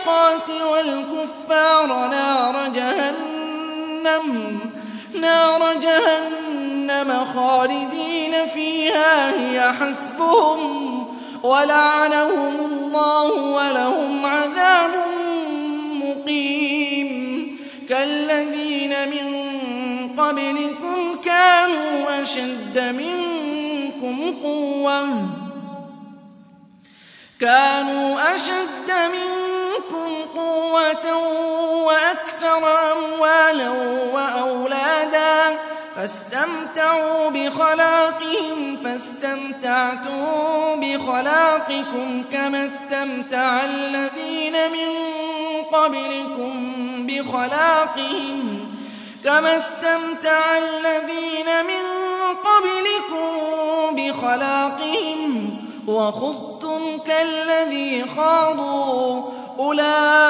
الزانيقات والكفار نار جهنم نار جهنم خالدين فيها هي حسبهم ولعنهم الله ولهم عذاب مقيم. كالذين من قبلكم كانوا أشد منكم قوة كانوا أشد منكم قوة وأكثر أموالا وأولادا فاستمتعوا بخلاقهم فاستمتعتم بخلاقكم كما استمتع الذين من قبلكم بخلاقهم. كما استمتع الذين من قبلكم بخلاقهم. وخضتم كالذي خاضوا. أولئك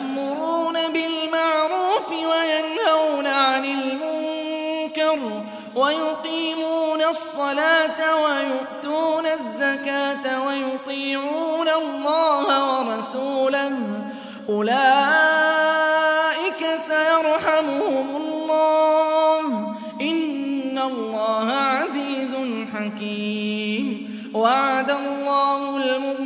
يَأْمُرُونَ بِالْمَعْرُوفِ وَيَنْهَوْنَ عَنِ الْمُنكَرِ وَيُقِيمُونَ الصَّلَاةَ وَيُؤْتُونَ الزَّكَاةَ وَيُطِيعُونَ اللَّهَ وَرَسُولَهُ. أُولَٰئِكَ سَيَرْحَمُهُمُ اللَّهُ ۗ. إِنَّ اللَّهَ عَزِيزٌ حَكِيمٌ. وَعَدَ اللَّهُ الْمُؤْمِنِينَ.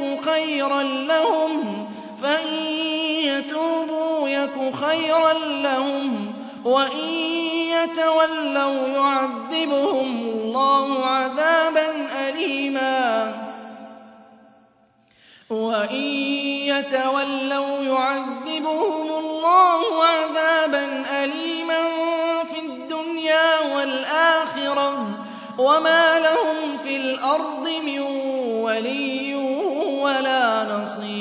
يك خيرا لهم فإن يتوبوا يك خيرا لهم وإن يتولوا يعذبهم الله عذابا أليما. وإن يتولوا يعذبهم الله عذابا أليما في الدنيا والآخرة وما لهم في الأرض من ولي عصيا